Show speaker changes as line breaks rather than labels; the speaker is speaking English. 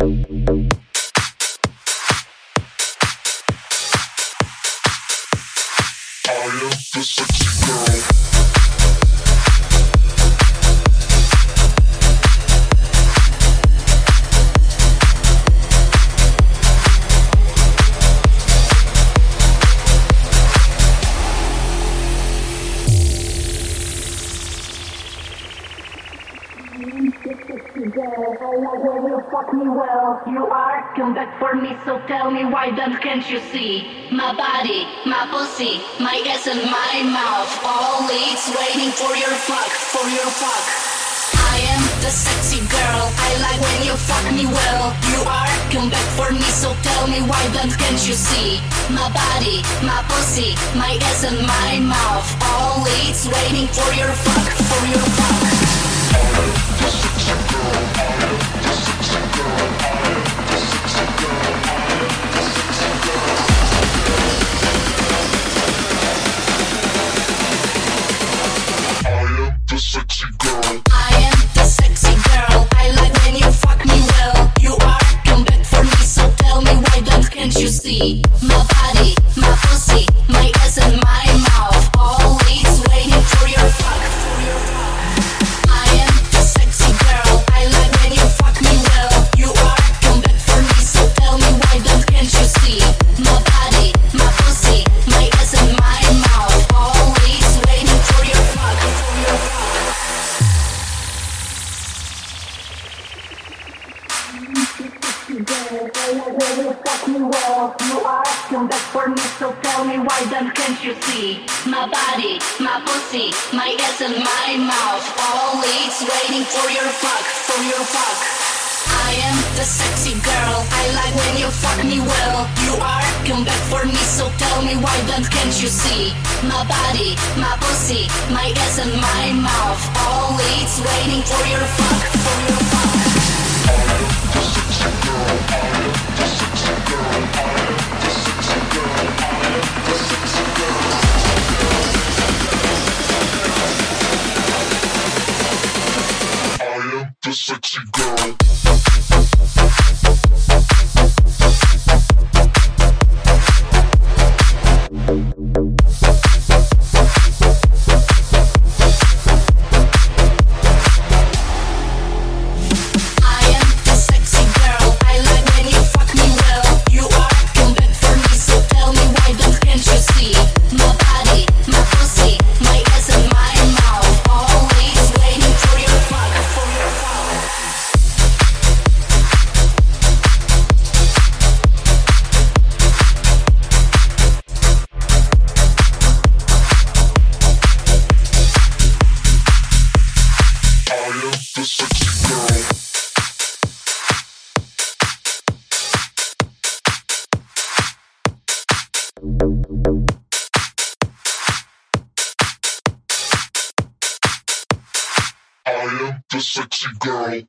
I am the sexy girl.
Girl, I like when you fuck me well. You are come back for me, so tell me why then can't you see? My body, my pussy, my ass and my mouth. All it's waiting for your fuck, for your fuck. I am the sexy girl. I like when you fuck me well. You are come back for me, so tell me why then can't you see? My body, my pussy, my ass and my mouth. All it's waiting for your fuck, for your fuck. My body, my pussy, my ass and my My body, my pussy, my ass and my mouth. All it's waiting for your fuck, for your fuck.
The sexy girl. I am the sexy girl.